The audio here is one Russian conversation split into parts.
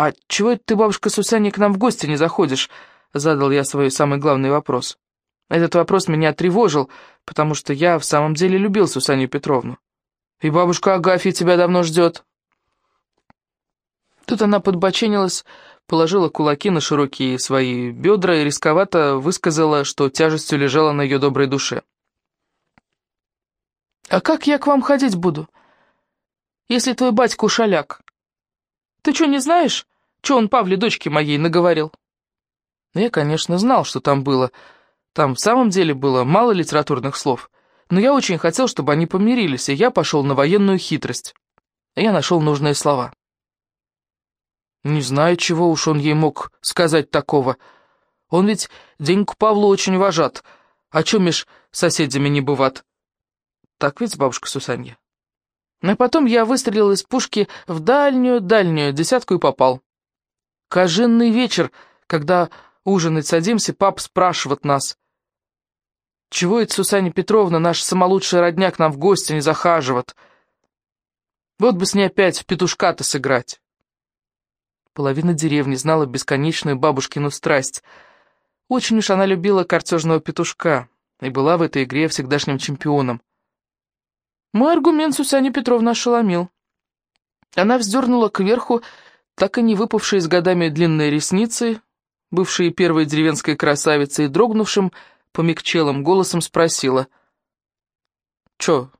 «А чего это ты, бабушка Сусяне, к нам в гости не заходишь?» — задал я свой самый главный вопрос. Этот вопрос меня тревожил, потому что я в самом деле любил Сусанию Петровну. «И бабушка Агафья тебя давно ждет». Тут она подбоченилась, положила кулаки на широкие свои бедра и рисковато высказала, что тяжестью лежала на ее доброй душе. «А как я к вам ходить буду, если твой батька ушаляк? Ты что, не знаешь, что он Павле, дочке моей, наговорил?» ну, Я, конечно, знал, что там было. Там в самом деле было мало литературных слов, но я очень хотел, чтобы они помирились, и я пошел на военную хитрость. Я нашел нужные слова. Не знаю, чего уж он ей мог сказать такого. Он ведь деньку Павлу очень вожат, а чё меж соседями не быват. Так ведь, бабушка Сусанья? А потом я выстрелил из пушки в дальнюю-дальнюю десятку и попал. Кожинный вечер, когда ужинать садимся, пап спрашивает нас. Чего это Сусанья Петровна, наша самолучшая родня, к нам в гости не захаживает? Вот бы с ней опять в петушка-то сыграть. Половина деревни знала бесконечную бабушкину страсть. Очень уж она любила картежного петушка и была в этой игре всегдашним чемпионом. Мой аргумент Сусяне Петровна ошеломил. Она вздернула кверху так и не выпавшие с годами длинные ресницы, бывшие первой деревенской красавицей, и дрогнувшим, помягчелым голосом спросила. «Чё,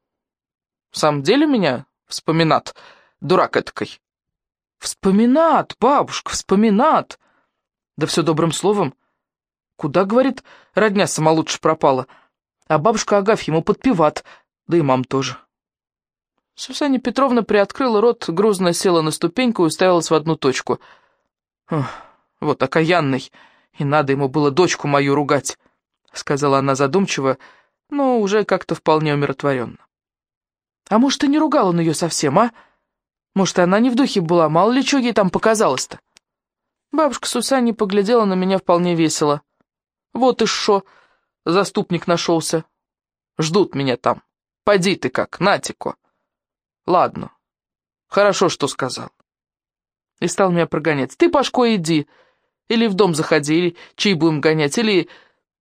в самом деле меня вспоминат, дурак этакой?» «Вспоминат, бабушка, вспоминат!» Да все добрым словом. Куда, говорит, родня сама лучше пропала. А бабушка Агафья ему подпеват, да и мам тоже. Сусанья Петровна приоткрыла рот, грузно села на ступеньку и уставилась в одну точку. «Вот окаянный, и надо ему было дочку мою ругать», — сказала она задумчиво, но уже как-то вполне умиротворенно. «А может, и не ругал он ее совсем, а?» Может, она не в духе была, мало ли что ей там показалось-то. Бабушка Сусани поглядела на меня вполне весело. Вот и шо, заступник нашелся. Ждут меня там. Поди ты как, Натико. Ладно, хорошо, что сказал. И стал меня прогонять. Ты, Пашко, иди. Или в дом заходи, или чай будем гонять, или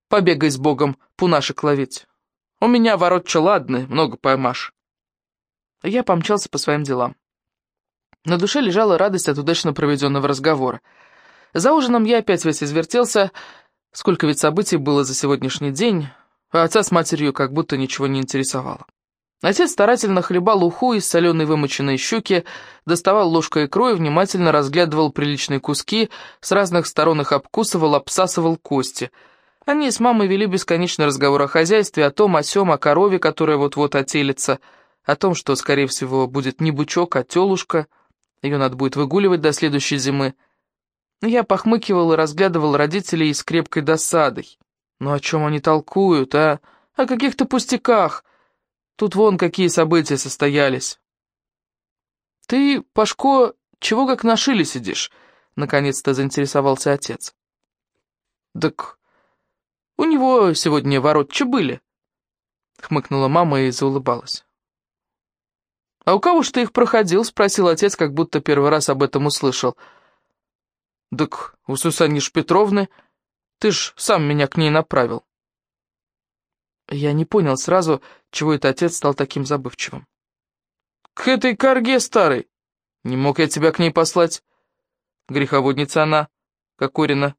побегай с Богом пунашек ловить. У меня воротча ладны, много поймашь. Я помчался по своим делам. На душе лежала радость от удачно проведенного разговора. За ужином я опять весь извертелся, сколько ведь событий было за сегодняшний день, а отца с матерью как будто ничего не интересовало. Отец старательно хлебал уху из соленой вымоченной щуки, доставал ложкой икру и внимательно разглядывал приличные куски, с разных сторон их обкусывал, обсасывал кости. Они с мамой вели бесконечный разговор о хозяйстве, о том, о сём, о корове, которая вот-вот отелится, о том, что, скорее всего, будет не бучок, а тёлушка — ее надо будет выгуливать до следующей зимы. Я похмыкивал и разглядывал родителей с крепкой досадой. Ну о чем они толкуют, а? О каких-то пустяках. Тут вон какие события состоялись. «Ты, Пашко, чего как на шиле сидишь?» — наконец-то заинтересовался отец. «Так у него сегодня воротча были», — хмыкнула мама и заулыбалась. «А у кого ж ты их проходил?» — спросил отец, как будто первый раз об этом услышал. «Так у Сусаньи Петровны. Ты ж сам меня к ней направил». Я не понял сразу, чего это отец стал таким забывчивым. «К этой корге старой! Не мог я тебя к ней послать. Греховодница она, Кокорина.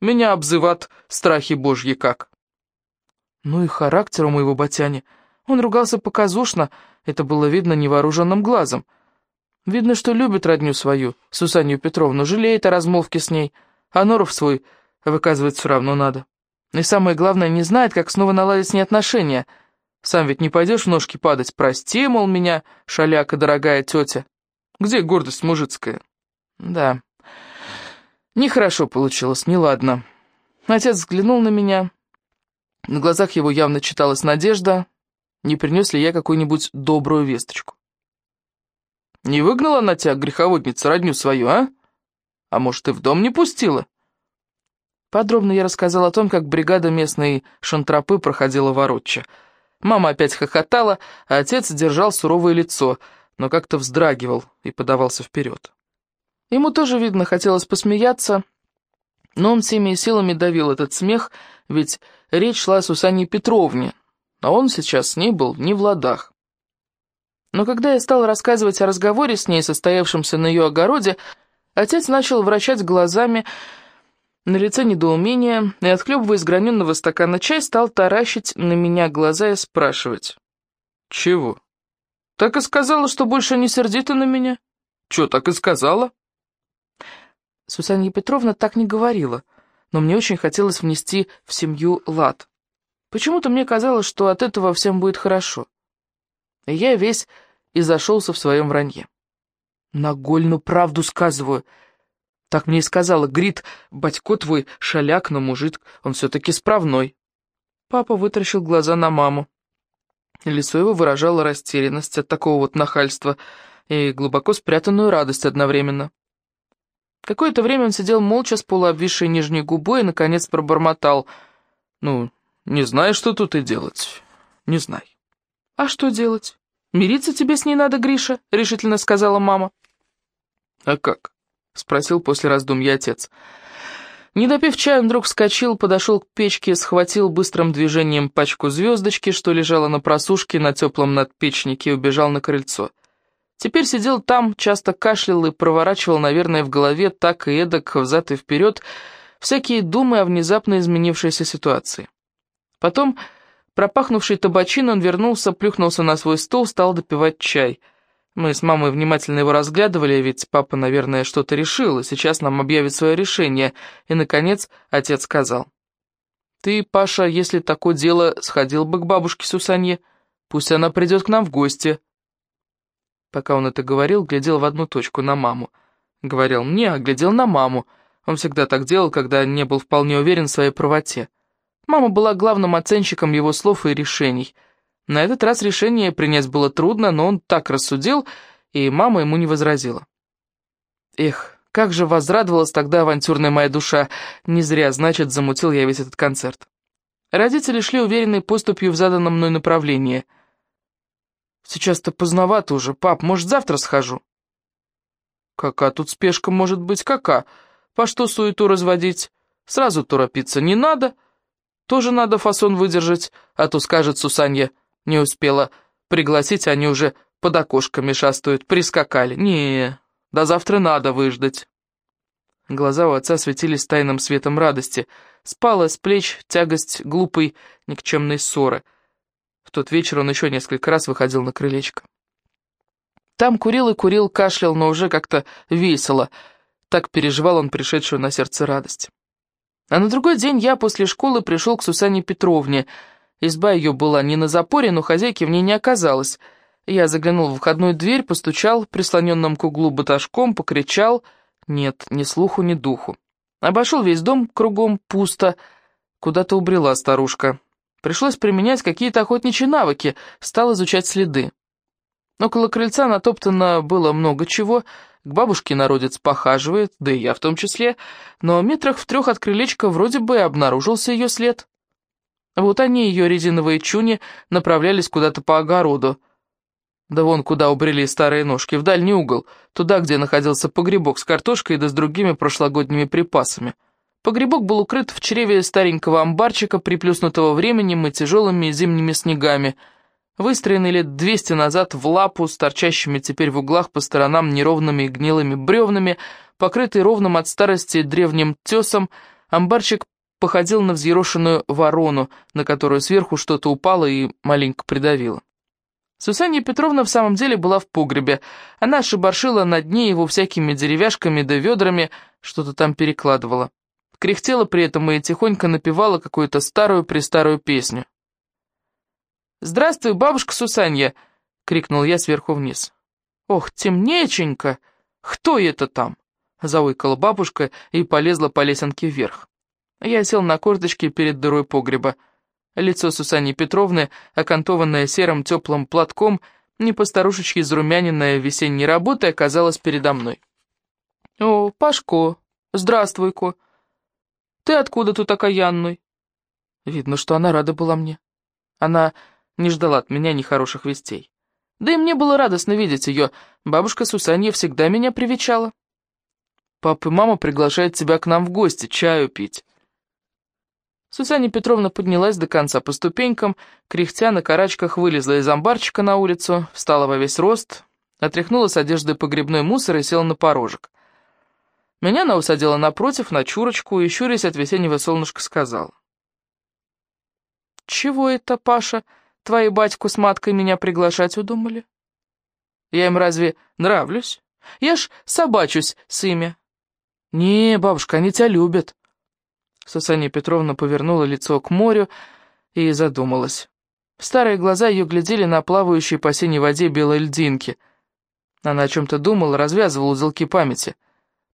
Меня обзыват страхи божьи как». Ну и характер у моего батяни. Он ругался показушно, — это было видно невооруженным глазом. Видно, что любит родню свою, Сусанью Петровну, жалеет о размолвке с ней, а норов свой выказывать все равно надо. И самое главное, не знает, как снова наладить с ней отношения. Сам ведь не пойдешь в ножки падать, прости, мол, меня, шаляка, дорогая тетя. Где гордость мужицкая? Да, нехорошо получилось, неладно. Отец взглянул на меня. На глазах его явно читалась надежда, не принес ли я какую-нибудь добрую весточку. «Не выгнала она тебя, греховодница, родню свою, а? А может, и в дом не пустила?» Подробно я рассказал о том, как бригада местной шантропы проходила воротча. Мама опять хохотала, а отец держал суровое лицо, но как-то вздрагивал и подавался вперед. Ему тоже, видно, хотелось посмеяться, но он всеми силами давил этот смех, ведь речь шла о Сусанне Петровне, а он сейчас с ней был не в ладах. Но когда я стал рассказывать о разговоре с ней, состоявшемся на ее огороде, отец начал вращать глазами, на лице недоумение, и, отхлебывая из граненого стакана чай, стал таращить на меня глаза и спрашивать. «Чего? Так и сказала, что больше не сердита на меня? Че, так и сказала?» Сусанья Петровна так не говорила, но мне очень хотелось внести в семью лад. Почему-то мне казалось, что от этого всем будет хорошо. И я весь и зашелся в своем вранье. Нагольну правду сказываю. Так мне и сказала Грит, батько твой шаляк, но мужик, он все-таки справной. Папа вытаращил глаза на маму. Лицо его выражало растерянность от такого вот нахальства и глубоко спрятанную радость одновременно. Какое-то время он сидел молча с полуобвисшей нижней губой и, наконец, пробормотал. «Ну, не знаю, что тут и делать. Не знай». «А что делать? Мириться тебе с ней надо, Гриша», — решительно сказала мама. «А как?» — спросил после раздумья отец. Не допив он вдруг вскочил, подошел к печке, схватил быстрым движением пачку звездочки, что лежала на просушке на теплом надпечнике, и убежал на крыльцо. Теперь сидел там, часто кашлял и проворачивал, наверное, в голове так и эдак, взад и вперед, всякие думы о внезапно изменившейся ситуации. Потом, пропахнувший табачин, он вернулся, плюхнулся на свой стол, стал допивать чай. Мы с мамой внимательно его разглядывали, ведь папа, наверное, что-то решил, и сейчас нам объявит свое решение. И, наконец, отец сказал. «Ты, Паша, если такое дело, сходил бы к бабушке Сусанье. Пусть она придет к нам в гости». Пока он это говорил, глядел в одну точку на маму. Говорил мне, а глядел на маму. Он всегда так делал, когда не был вполне уверен в своей правоте. Мама была главным оценщиком его слов и решений. На этот раз решение принять было трудно, но он так рассудил, и мама ему не возразила. Эх, как же возрадовалась тогда авантюрная моя душа. Не зря, значит, замутил я весь этот концерт. Родители шли уверенной поступью в заданном мной направлении — Сейчас-то поздновато уже, пап, может, завтра схожу?» «Кака тут спешка может быть, кака? По что суету разводить? Сразу торопиться не надо. Тоже надо фасон выдержать, а то скажет Сусанья, не успела пригласить, они уже под окошками шастают, прискакали. Не, до завтра надо выждать». Глаза у отца светились тайным светом радости. Спала с плеч тягость глупой, никчемной ссоры — в тот вечер он еще несколько раз выходил на крылечко. Там курил и курил, кашлял, но уже как-то весело. Так переживал он пришедшую на сердце радость. А на другой день я после школы пришел к Сусане Петровне. Изба ее была не на запоре, но хозяйки в ней не оказалось. Я заглянул в входную дверь, постучал прислоненным к углу баташком, покричал. Нет, ни слуху, ни духу. Обошел весь дом кругом, пусто. Куда-то убрела старушка. Пришлось применять какие-то охотничьи навыки, стал изучать следы. Около крыльца натоптано было много чего, к бабушке народец похаживает, да и я в том числе, но метрах в трех от крылечка вроде бы обнаружился ее след. Вот они, ее резиновые чуни, направлялись куда-то по огороду. Да вон куда убрели старые ножки, в дальний угол, туда, где находился погребок с картошкой да с другими прошлогодними припасами. Погребок был укрыт в чреве старенького амбарчика, приплюснутого временем и тяжелыми зимними снегами, выстроенный лет двести назад в лапу, с торчащими теперь в углах по сторонам неровными и гнилыми бревнами, покрытый ровным от старости древним тесом, амбарчик походил на взъерошенную ворону, на которую сверху что-то упало и маленько придавило. Сусанья Петровна в самом деле была в погребе. Она шибаршила на дне его всякими деревяшками да ведрами, что-то там перекладывала кряхтела при этом и тихонько напевала какую-то старую-престарую песню. «Здравствуй, бабушка Сусанья!» — крикнул я сверху вниз. «Ох, темнеченько! Кто это там?» — заойкала бабушка и полезла по лесенке вверх. Я сел на корточки перед дырой погреба. Лицо Сусаньи Петровны, окантованное серым теплым платком, не постарушечьи зарумяненное весенней работой, оказалось передо мной. «О, Пашко, здравствуй-ко!» Ты откуда тут окаянный?» Видно, что она рада была мне. Она не ждала от меня нехороших вестей. Да и мне было радостно видеть ее. Бабушка Сусанья всегда меня привечала. Папа и мама приглашают тебя к нам в гости, чаю пить». Сусанья Петровна поднялась до конца по ступенькам, кряхтя на карачках вылезла из амбарчика на улицу, встала во весь рост, отряхнула с одежды погребной мусор и села на порожек. Меня она усадила напротив, на чурочку, и, щурясь от весеннего солнышка, сказала. «Чего это, Паша, твои батьку с маткой меня приглашать удумали? Я им разве нравлюсь? Я ж собачусь с ими». «Не, бабушка, они тебя любят». Сусанья Петровна повернула лицо к морю и задумалась. Старые глаза ее глядели на плавающие по синей воде белые льдинки. Она о чем-то думала, развязывала узелки памяти.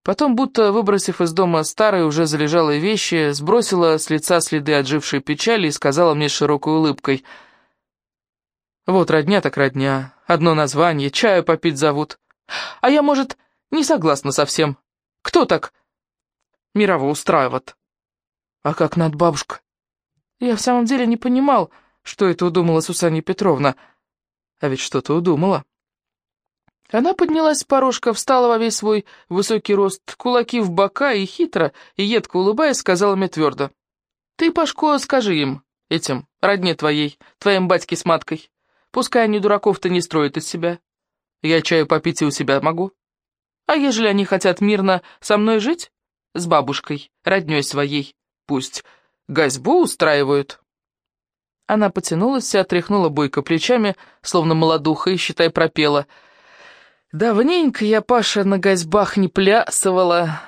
Потом, будто выбросив из дома старые, уже залежалые вещи, сбросила с лица следы отжившей печали и сказала мне широкой улыбкой. «Вот родня так родня, одно название, чаю попить зовут. А я, может, не согласна совсем. Кто так мирово устраивает?» «А как над бабушка?» Я в самом деле не понимал, что это удумала Сусанья Петровна. А ведь что-то удумала. Она поднялась с порожка, встала во весь свой высокий рост, кулаки в бока и хитро, и едко улыбаясь, сказала мне твердо. «Ты, Пашко, скажи им, этим, родне твоей, твоим батьке с маткой, пускай они дураков-то не строят из себя. Я чаю попить и у себя могу. А ежели они хотят мирно со мной жить, с бабушкой, родней своей, пусть гозьбу устраивают». Она потянулась и отряхнула бойко плечами, словно молодуха, и, считай, пропела — Давненько я, Паша, на гозьбах не плясывала.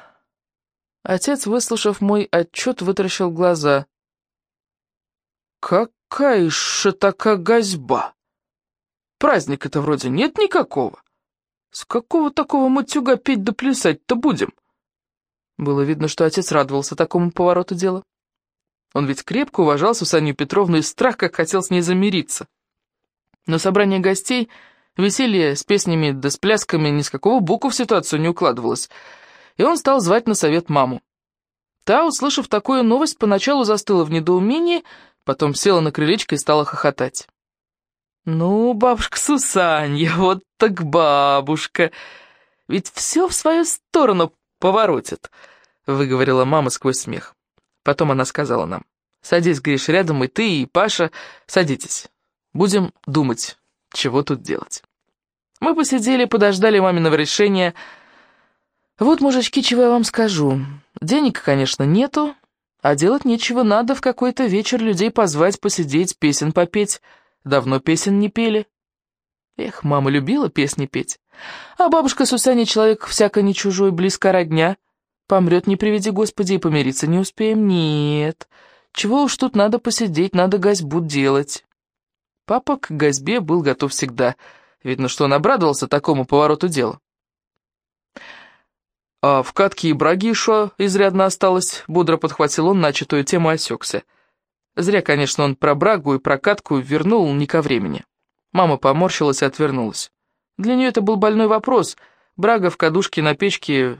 Отец, выслушав мой отчет, вытаращил глаза. Какая же такая гозьба? Праздника-то вроде нет никакого. С какого такого матюга петь да плясать-то будем? Было видно, что отец радовался такому повороту дела. Он ведь крепко уважал Сусанью Петровну и страх, как хотел с ней замириться. Но собрание гостей Веселье с песнями да с плясками ни с какого боку в ситуацию не укладывалось, и он стал звать на совет маму. Та, услышав такую новость, поначалу застыла в недоумении, потом села на крылечко и стала хохотать. «Ну, бабушка Сусанья, вот так бабушка! Ведь все в свою сторону поворотит», — выговорила мама сквозь смех. Потом она сказала нам, «Садись, Гриш, рядом, и ты, и Паша, садитесь. Будем думать, чего тут делать». Мы посидели, подождали маминого решения. Вот, мужички, чего я вам скажу. Денег, конечно, нету, а делать нечего, надо в какой-то вечер людей позвать, посидеть, песен попеть. Давно песен не пели. Эх, мама любила песни петь. А бабушка Сусаня человек всяко не чужой, близко родня. Помрет, не приведи Господи, и помириться не успеем. Нет, чего уж тут надо посидеть, надо гозьбу делать. Папа к гозьбе был готов всегда — Видно, что он обрадовался такому повороту дела. А в катке и браги еще изрядно осталось, бодро подхватил он начатую тему осекся. Зря, конечно, он про брагу и про катку вернул не ко времени. Мама поморщилась и отвернулась. Для нее это был больной вопрос. Брага в кадушке на печке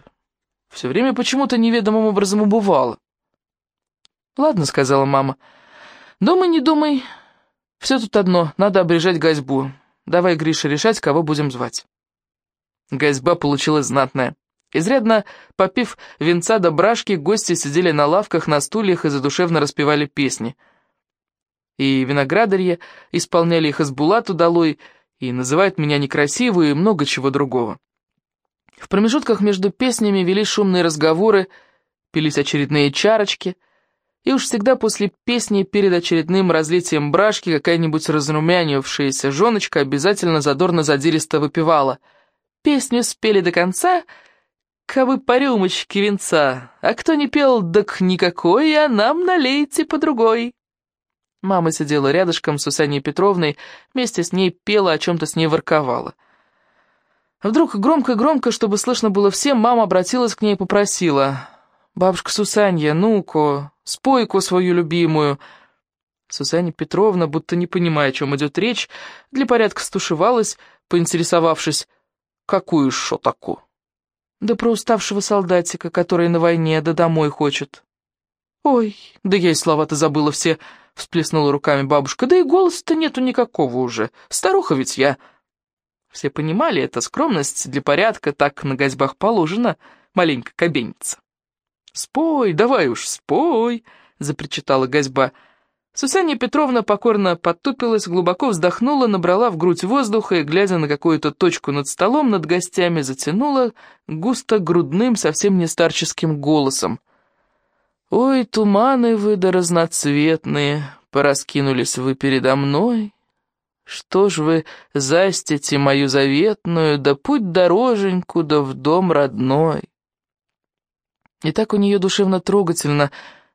все время почему-то неведомым образом убывала. «Ладно», — сказала мама. «Думай, не думай. Все тут одно, надо обрежать гозьбу. Давай, Гриша, решать, кого будем звать. Гозьба получилась знатная. Изрядно попив венца до брашки, гости сидели на лавках, на стульях и задушевно распевали песни. И виноградарье исполняли их из булату долой, и называют меня некрасивую, и много чего другого. В промежутках между песнями вели шумные разговоры, пились очередные чарочки — и уж всегда после песни перед очередным разлитием брашки какая-нибудь разрумянившаяся женочка обязательно задорно-задиристо выпивала. Песню спели до конца, кабы по рюмочке венца, а кто не пел, так никакой, а нам налейте по другой. Мама сидела рядышком с Усаней Петровной, вместе с ней пела, о чем-то с ней ворковала. Вдруг громко-громко, чтобы слышно было всем, мама обратилась к ней и попросила. «Бабушка Сусанья, ну-ка, спойку свою любимую». Сусанья Петровна, будто не понимая, о чем идет речь, для порядка стушевалась, поинтересовавшись, какую шо таку? Да про уставшего солдатика, который на войне, да домой хочет. «Ой, да я и слова-то забыла все», — всплеснула руками бабушка, «да и голоса-то нету никакого уже, старуха ведь я». Все понимали, это скромность для порядка, так на гозьбах положено, маленько кабенится. «Спой, давай уж, спой!» — запричитала Газьба. Сусанья Петровна покорно подтупилась, глубоко вздохнула, набрала в грудь воздуха и, глядя на какую-то точку над столом, над гостями, затянула густо грудным, совсем не старческим голосом. «Ой, туманы вы да разноцветные, пораскинулись вы передо мной. Что ж вы застите мою заветную, да путь дороженьку, да в дом родной?» И так у нее душевно трогательно,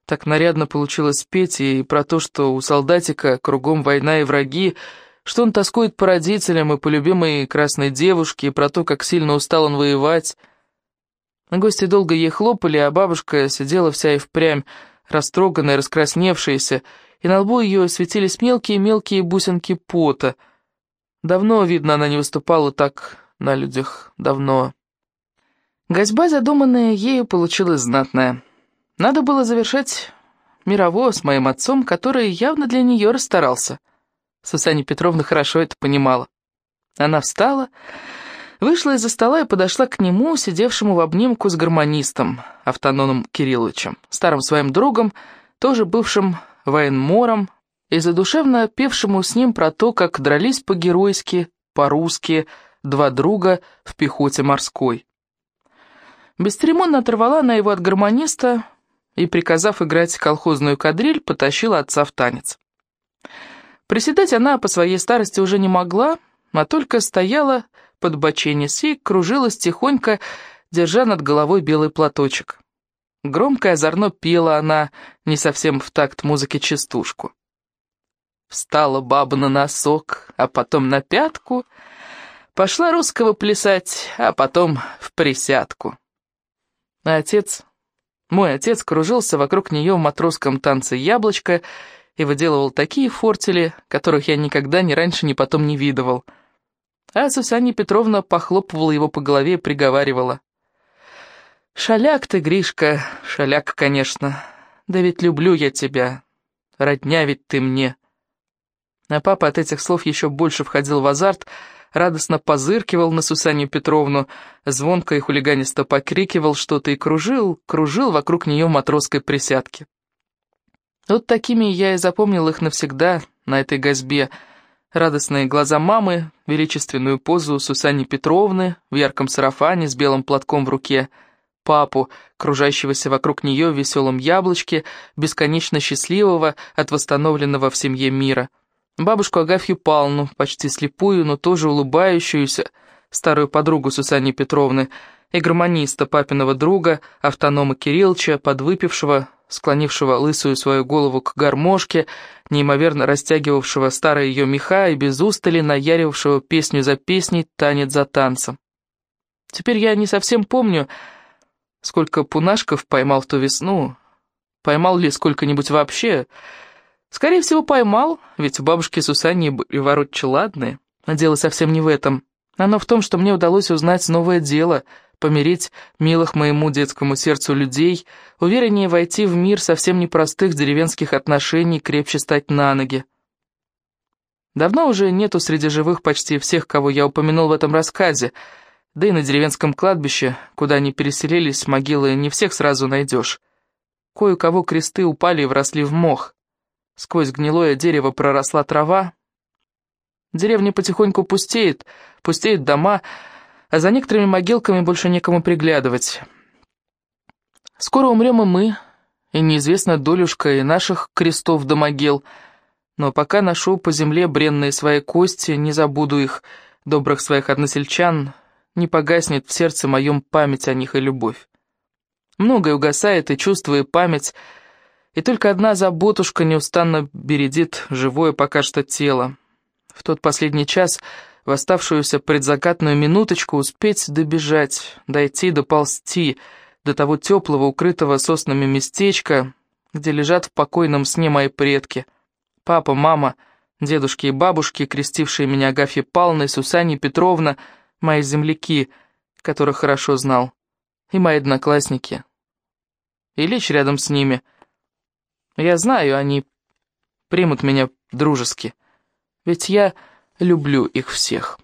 так нарядно получилось петь и про то, что у солдатика кругом война и враги, что он тоскует по родителям и по любимой красной девушке, и про то, как сильно устал он воевать. Гости долго ей хлопали, а бабушка сидела вся и впрямь, растроганная, раскрасневшаяся, и на лбу ее светились мелкие-мелкие бусинки пота. Давно, видно, она не выступала так на людях, давно. Госьба, задуманная ею, получилась знатная. Надо было завершать мировое с моим отцом, который явно для нее расстарался. Сусанья Петровна хорошо это понимала. Она встала, вышла из-за стола и подошла к нему, сидевшему в обнимку с гармонистом, Автономом Кирилловичем, старым своим другом, тоже бывшим военмором, и задушевно певшему с ним про то, как дрались по-геройски, по-русски, два друга в пехоте морской. Бесцеремонно оторвала она его от гармониста и, приказав играть колхозную кадриль, потащила отца в танец. Приседать она по своей старости уже не могла, а только стояла, подбоченясь, и кружилась тихонько, держа над головой белый платочек. Громко и озорно пела она, не совсем в такт музыки частушку. Встала баба на носок, а потом на пятку, пошла русского плясать, а потом в присядку. А отец, мой отец, кружился вокруг нее в матросском танце «Яблочко» и выделывал такие фортели, которых я никогда ни раньше, ни потом не видывал. А Сусанья Петровна похлопывала его по голове и приговаривала. «Шаляк ты, Гришка, шаляк, конечно. Да ведь люблю я тебя. Родня ведь ты мне». А папа от этих слов еще больше входил в азарт, радостно позыркивал на Сусанью Петровну, звонко и хулиганисто покрикивал что-то и кружил, кружил вокруг нее матросской присядке. Вот такими я и запомнил их навсегда на этой гозьбе. Радостные глаза мамы, величественную позу Сусани Петровны в ярком сарафане с белым платком в руке, папу, кружащегося вокруг нее в веселом яблочке, бесконечно счастливого от восстановленного в семье мира — бабушку Агафью Павловну, почти слепую, но тоже улыбающуюся, старую подругу Сусани Петровны, и гармониста папиного друга, автонома Кириллча, подвыпившего, склонившего лысую свою голову к гармошке, неимоверно растягивавшего старые ее меха и без устали наяривавшего песню за песней, танец за танцем. Теперь я не совсем помню, сколько пунашков поймал в ту весну, поймал ли сколько-нибудь вообще, Скорее всего, поймал, ведь у бабушки Сусани были воротчи ладные. Дело совсем не в этом. Оно в том, что мне удалось узнать новое дело, помирить милых моему детскому сердцу людей, увереннее войти в мир совсем непростых деревенских отношений, крепче стать на ноги. Давно уже нету среди живых почти всех, кого я упомянул в этом рассказе, да и на деревенском кладбище, куда они переселились, могилы не всех сразу найдешь. Кое-кого кресты упали и вросли в мох. Сквозь гнилое дерево проросла трава. Деревня потихоньку пустеет, пустеют дома, а за некоторыми могилками больше некому приглядывать. Скоро умрем и мы, и неизвестна долюшка и наших крестов до могил, но пока ношу по земле бренные свои кости, не забуду их, добрых своих односельчан, не погаснет в сердце моем память о них и любовь. Многое угасает, и чувство, и память — и только одна заботушка неустанно бередит живое пока что тело. В тот последний час, в оставшуюся предзакатную минуточку, успеть добежать, дойти, доползти до того теплого, укрытого соснами местечка, где лежат в покойном сне мои предки. Папа, мама, дедушки и бабушки, крестившие меня Агафья Павловна и Сусанья Петровна, мои земляки, которых хорошо знал, и мои одноклассники. И лечь рядом с ними — я знаю, они примут меня дружески, ведь я люблю их всех».